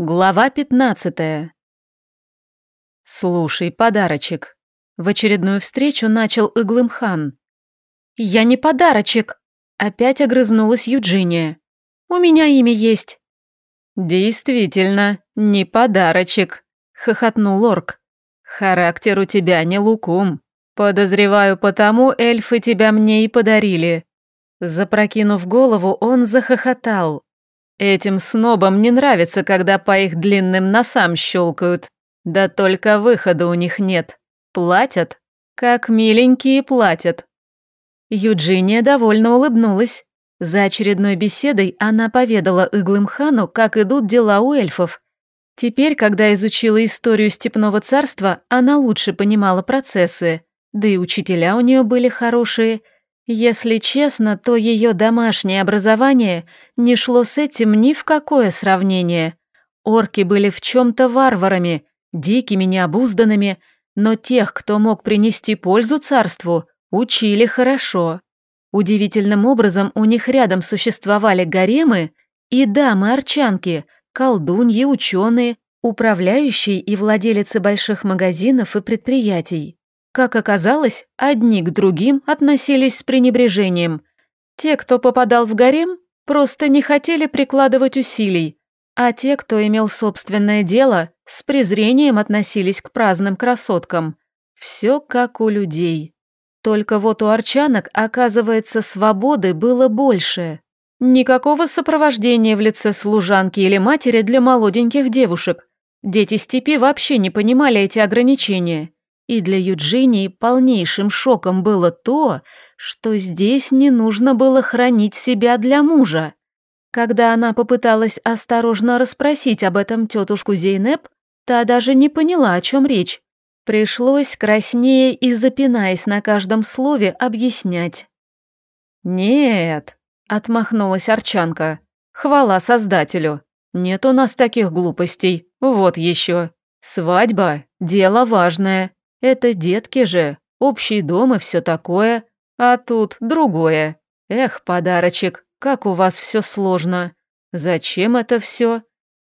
Глава 15. Слушай, подарочек. В очередную встречу начал Иглымхан. Я не подарочек. Опять огрызнулась Юджиния. У меня имя есть. Действительно, не подарочек, хохотнул Орк. Характер у тебя не лукум. Подозреваю, потому эльфы тебя мне и подарили. Запрокинув голову, он захохотал. Этим снобам не нравится, когда по их длинным носам щелкают. Да только выхода у них нет. Платят, как миленькие платят. Юджиния довольно улыбнулась. За очередной беседой она поведала Иглымхану, как идут дела у эльфов. Теперь, когда изучила историю Степного царства, она лучше понимала процессы, да и учителя у нее были хорошие – если честно, то ее домашнее образование не шло с этим ни в какое сравнение. Орки были в чем-то варварами, дикими, необузданными, но тех, кто мог принести пользу царству, учили хорошо. Удивительным образом у них рядом существовали гаремы и дамы-арчанки, колдуньи, ученые, управляющие и владелицы больших магазинов и предприятий. Как оказалось, одни к другим относились с пренебрежением. Те, кто попадал в гарем, просто не хотели прикладывать усилий, а те, кто имел собственное дело, с презрением относились к праздным красоткам. Все как у людей. Только вот у арчанок, оказывается, свободы было больше. Никакого сопровождения в лице служанки или матери для молоденьких девушек. Дети степи вообще не понимали эти ограничения. И для Юджинии полнейшим шоком было то, что здесь не нужно было хранить себя для мужа. Когда она попыталась осторожно расспросить об этом тетушку Зейнеп, та даже не поняла, о чем речь. Пришлось, краснее и запинаясь на каждом слове, объяснять. «Нет», — отмахнулась Арчанка, — «хвала Создателю. Нет у нас таких глупостей. Вот еще. Свадьба — дело важное. Это детки же, общий дом и все такое, а тут другое. Эх, подарочек, как у вас все сложно. Зачем это все?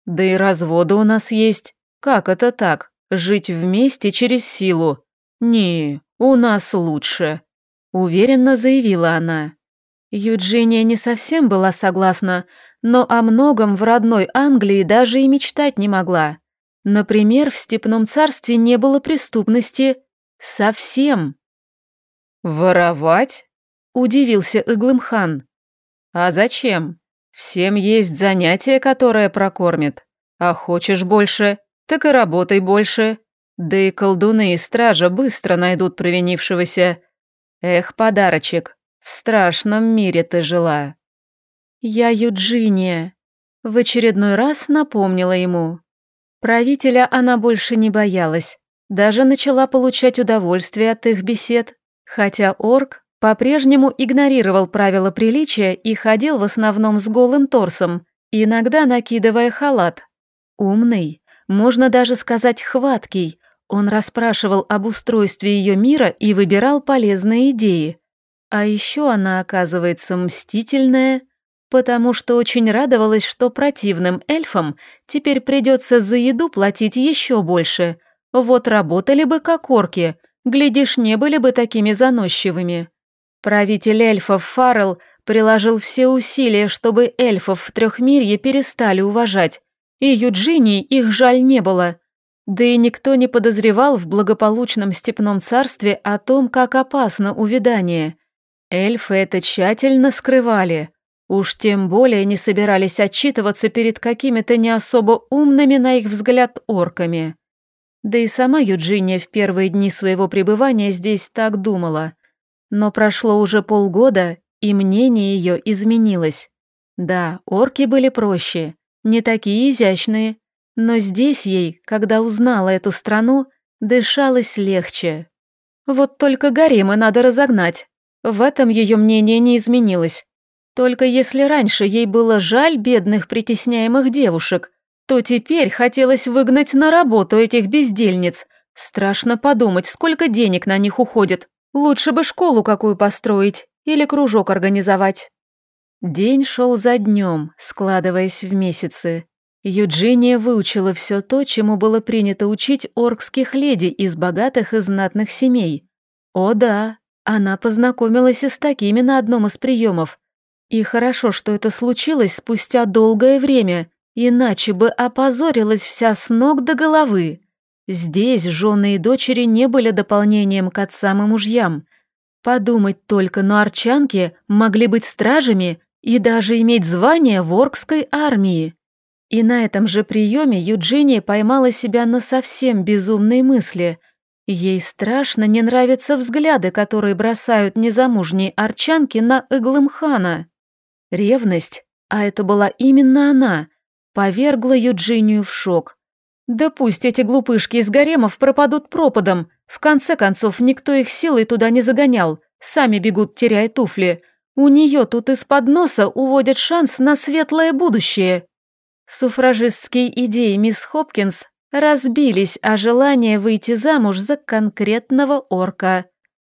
Да и разводы у нас есть. Как это так? Жить вместе через силу? Не, у нас лучше. Уверенно заявила она. Юджиния не совсем была согласна, но о многом в родной Англии даже и мечтать не могла. Например, в Степном царстве не было преступности совсем. «Воровать?» – удивился Иглымхан. «А зачем? Всем есть занятие, которое прокормит. А хочешь больше, так и работай больше. Да и колдуны и стража быстро найдут провинившегося. Эх, подарочек, в страшном мире ты жила». «Я Юджиния», – в очередной раз напомнила ему. Правителя она больше не боялась, даже начала получать удовольствие от их бесед, хотя орк по-прежнему игнорировал правила приличия и ходил в основном с голым торсом, иногда накидывая халат. Умный, можно даже сказать хваткий, он расспрашивал об устройстве ее мира и выбирал полезные идеи. А еще она, оказывается, мстительная, потому что очень радовалась, что противным эльфам теперь придется за еду платить еще больше. Вот работали бы как орки, глядишь, не были бы такими заносчивыми. Правитель эльфов Фаррелл приложил все усилия, чтобы эльфов в Трехмирье перестали уважать, и Юджинии их жаль не было. Да и никто не подозревал в благополучном степном царстве о том, как опасно увядание. Эльфы это тщательно скрывали – Уж тем более не собирались отчитываться перед какими-то не особо умными, на их взгляд, орками. Да и сама Юджиния в первые дни своего пребывания здесь так думала. Но прошло уже полгода, и мнение ее изменилось. Да, орки были проще, не такие изящные, но здесь ей, когда узнала эту страну, дышалось легче. Вот только гаремы надо разогнать. В этом ее мнение не изменилось. Только если раньше ей было жаль бедных притесняемых девушек, то теперь хотелось выгнать на работу этих бездельниц. Страшно подумать, сколько денег на них уходит. Лучше бы школу какую построить или кружок организовать. День шел за днем, складываясь в месяцы. Юджиния выучила все то, чему было принято учить оркских леди из богатых и знатных семей. О да, она познакомилась и с такими на одном из приемов. И хорошо, что это случилось спустя долгое время, иначе бы опозорилась вся с ног до головы. Здесь жены и дочери не были дополнением к отцам и мужьям. Подумать только, но арчанки могли быть стражами и даже иметь звание воркской армии. И на этом же приеме Юджиния поймала себя на совсем безумной мысли. Ей страшно не нравятся взгляды, которые бросают незамужние арчанки на Иглымхана. Ревность, а это была именно она, повергла Юджинию в шок. Да пусть эти глупышки из гаремов пропадут пропадом. В конце концов, никто их силой туда не загонял. Сами бегут, теряя туфли. У нее тут из-под носа уводят шанс на светлое будущее. Суфражистские идеи мисс Хопкинс разбились о желании выйти замуж за конкретного орка.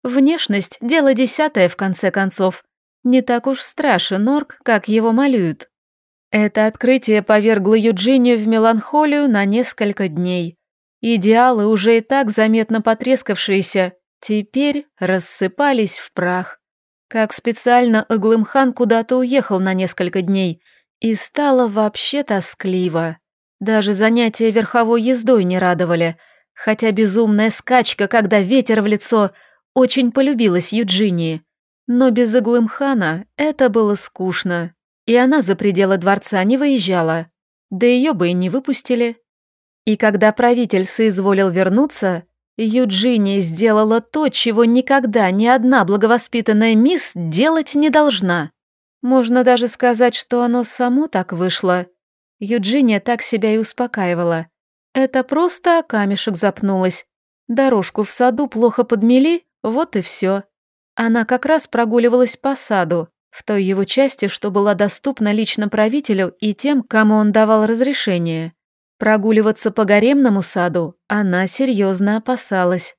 Внешность – дело десятое, в конце концов. Не так уж страшен орк, как его малюют. Это открытие повергло Юджинию в меланхолию на несколько дней. Идеалы, уже и так заметно потрескавшиеся, теперь рассыпались в прах. Как специально Иглымхан куда-то уехал на несколько дней, и стало вообще тоскливо. Даже занятия верховой ездой не радовали, хотя безумная скачка, когда ветер в лицо, очень полюбилась Юджинии. Но без Иглымхана это было скучно и она за пределы дворца не выезжала, да ее бы и не выпустили. И когда правитель соизволил вернуться, Юджиния сделала то, чего никогда ни одна благовоспитанная мисс делать не должна. Можно даже сказать, что оно само так вышло. Юджиния так себя и успокаивала. Это просто камешек запнулась. Дорожку в саду плохо подмели, вот и все. Она как раз прогуливалась по саду, в той его части, что была доступна лично правителю и тем, кому он давал разрешение. Прогуливаться по гаремному саду она серьезно опасалась.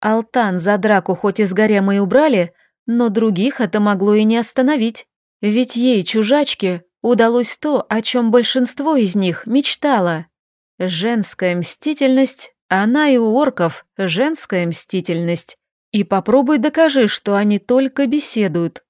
Алтан за драку хоть из гарема и убрали, но других это могло и не остановить. Ведь ей, чужачке, удалось то, о чем большинство из них мечтало. Женская мстительность, она и у орков женская мстительность. И попробуй докажи, что они только беседуют,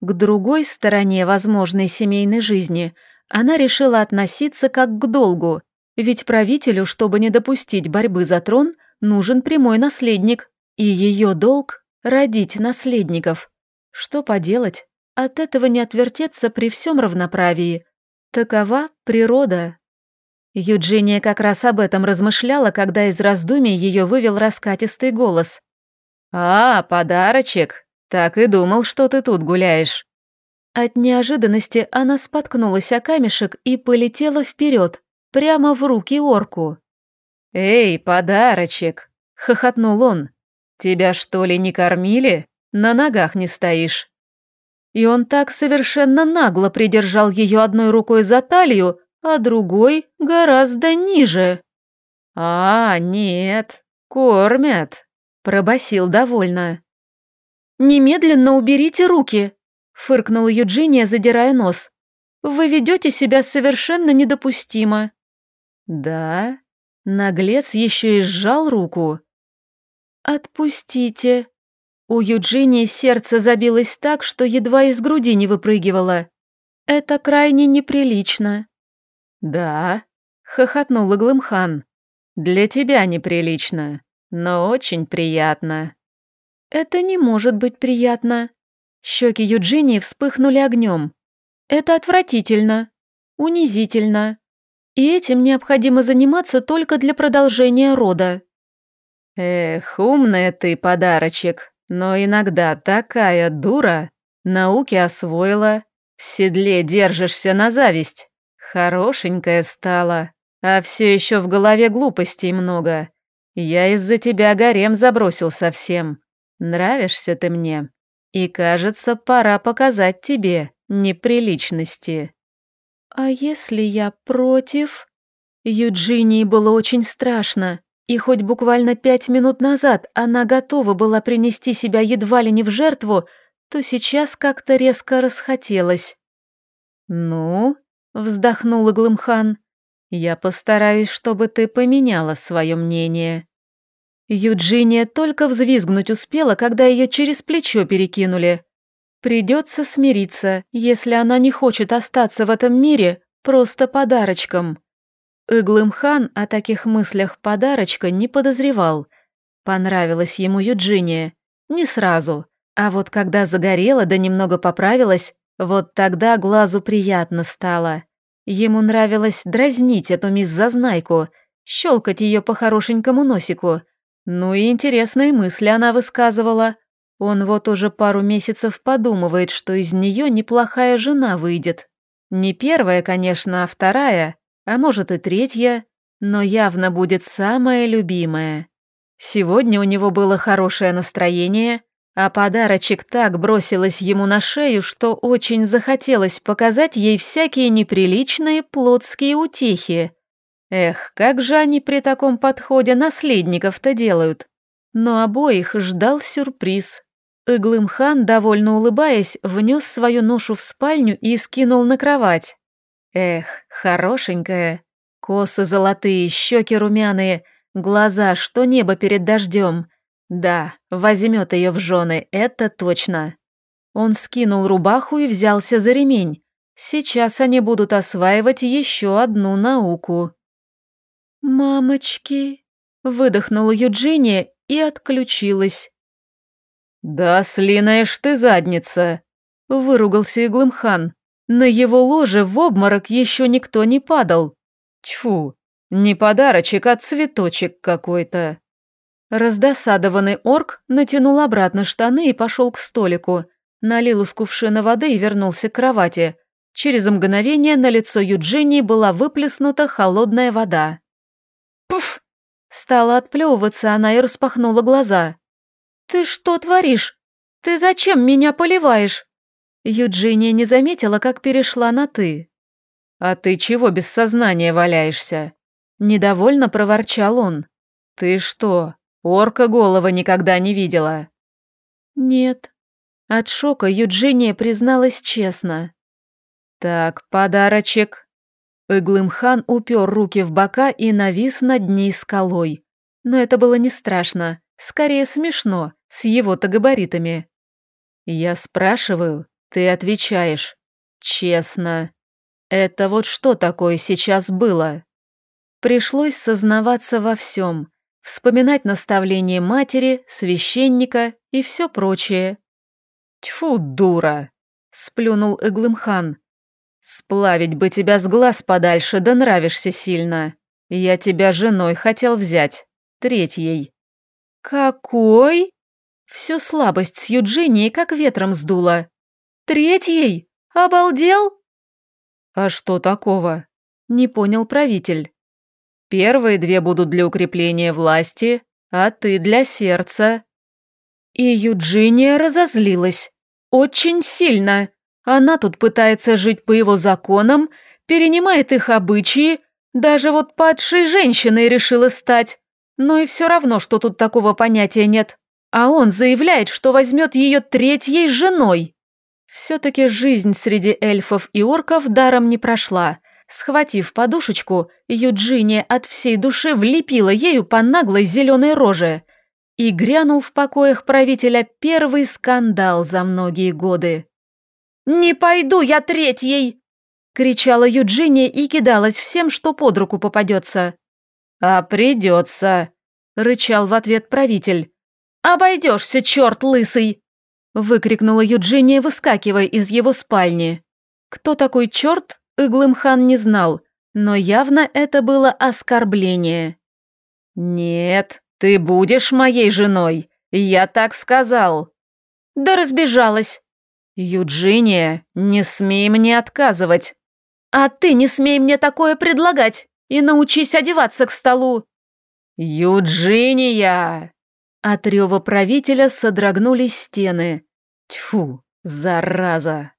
к другой стороне возможной семейной жизни она решила относиться как к долгу, ведь правителю, чтобы не допустить борьбы за трон, нужен прямой наследник, и ее долг – родить наследников. Что поделать, от этого не отвертеться при всем равноправии. Такова природа. Юджиния как раз об этом размышляла, когда из раздумий ее вывел раскатистый голос. «А, подарочек!» «Так и думал, что ты тут гуляешь». От неожиданности она споткнулась о камешек и полетела вперед, прямо в руки орку. «Эй, подарочек!» — хохотнул он. «Тебя что ли не кормили? На ногах не стоишь». И он так совершенно нагло придержал ее одной рукой за талию, а другой гораздо ниже. «А, нет, кормят», — пробасил довольно. «Немедленно уберите руки!» — фыркнула Юджиния, задирая нос. «Вы ведете себя совершенно недопустимо». «Да?» Наглец еще и сжал руку. «Отпустите». У Юджинии сердце забилось так, что едва из груди не выпрыгивало. «Это крайне неприлично». «Да», — хохотнул Иглымхан. «Для тебя неприлично, но очень приятно». «Это не может быть приятно». Щеки Юджинии вспыхнули огнем. «Это отвратительно, унизительно. И этим необходимо заниматься только для продолжения рода». «Эх, умная ты, подарочек, но иногда такая дура. Науки освоила, в седле держишься на зависть. Хорошенькая стала, а все еще в голове глупостей много. Я из-за тебя гарем забросил совсем. Нравишься ты мне, и, кажется, пора показать тебе неприличности». «А если я против?» Юджинии было очень страшно, и хоть буквально пять минут назад она готова была принести себя едва ли не в жертву, то сейчас как-то резко расхотелось. «Ну?» — вздохнул Иглымхан. Я постараюсь, чтобы ты поменяла свое мнение». Юджиния только взвизгнуть успела, когда ее через плечо перекинули. Придется смириться, если она не хочет остаться в этом мире просто подарочком. Иглымхан о таких мыслях подарочка не подозревал. Понравилась ему Юджиния. Не сразу. А вот когда загорела да немного поправилась, вот тогда глазу приятно стало. Ему нравилось дразнить эту мисс Зазнайку, щелкать ее по хорошенькому носику. Ну и интересные мысли она высказывала. Он вот уже пару месяцев подумывает, что из нее неплохая жена выйдет. Не первая, конечно, а вторая, а может и третья, но явно будет самая любимая. Сегодня у него было хорошее настроение, а подарочек так бросилась ему на шею, что очень захотелось показать ей всякие неприличные плотские утехи. Эх, как же они при таком подходе наследников-то делают. Но обоих ждал сюрприз. Иглымхан, довольно улыбаясь, внес свою ношу в спальню и скинул на кровать. Эх, хорошенькая. Косы золотые, щеки румяные, глаза, что небо перед дождем. Да, возьмет ее в жены, это точно. Он скинул рубаху и взялся за ремень. Сейчас они будут осваивать еще одну науку. «Мамочки!» — выдохнула Юджиния и отключилась. «Да слинаешь ты задница!» — выругался Иглымхан. На его ложе в обморок еще никто не падал. Тьфу, не подарочек, а цветочек какой-то. Раздосадованный орк натянул обратно штаны и пошел к столику, налил из кувшина воды и вернулся к кровати. Через мгновение на лицо Юджинии была выплеснута холодная вода. Стала отплевываться она и распахнула глаза. «Ты что творишь? Ты зачем меня поливаешь?» Юджиния не заметила, как перешла на «ты». «А ты чего без сознания валяешься?» Недовольно проворчал он. «Ты что, орка голова никогда не видела?» «Нет». От шока Юджиния призналась честно. «Так, подарочек». Иглымхан упер руки в бока и навис над ней скалой. Но это было не страшно, скорее смешно, с его-то габаритами. «Я спрашиваю, ты отвечаешь. Честно. Это вот что такое сейчас было? Пришлось сознаваться во всем, вспоминать наставления матери, священника и все прочее. «Тьфу, дура!» — сплюнул Иглымхан. «Сплавить бы тебя с глаз подальше, да нравишься сильно. Я тебя женой хотел взять, третьей». «Какой?» Всю слабость с Юджинией как ветром сдуло. Третьей? Обалдел? А что такого? Не понял правитель. Первые две будут для укрепления власти, а ты для сердца. И Юджиния разозлилась. Очень сильно. Она тут пытается жить по его законам, перенимает их обычаи, даже вот падшей женщиной решила стать. Но и все равно, что тут такого понятия нет. А он заявляет, что возьмет ее третьей женой. Все-таки жизнь среди эльфов и орков даром не прошла. Схватив подушечку, Юджиния от всей души влепила ею по наглой зеленой роже. И грянул в покоях правителя первый скандал за многие годы. «Не пойду я третьей!» — кричала Юджиния и кидалась всем, что под руку попадется. «А придется!» — рычал в ответ правитель. «Обойдешься, черт лысый!» выкрикнула Юджиния, выскакивая из его спальни. Кто такой черт, Иглымхан не знал, но явно это было оскорбление. «Нет, ты будешь моей женой, я так сказал». «Да разбежалась». «Юджиния, не смей мне отказывать». «А ты не смей мне такое предлагать и научись одеваться к столу». «Юджиния!» От рева правителя содрогнулись стены. Тьфу, зараза!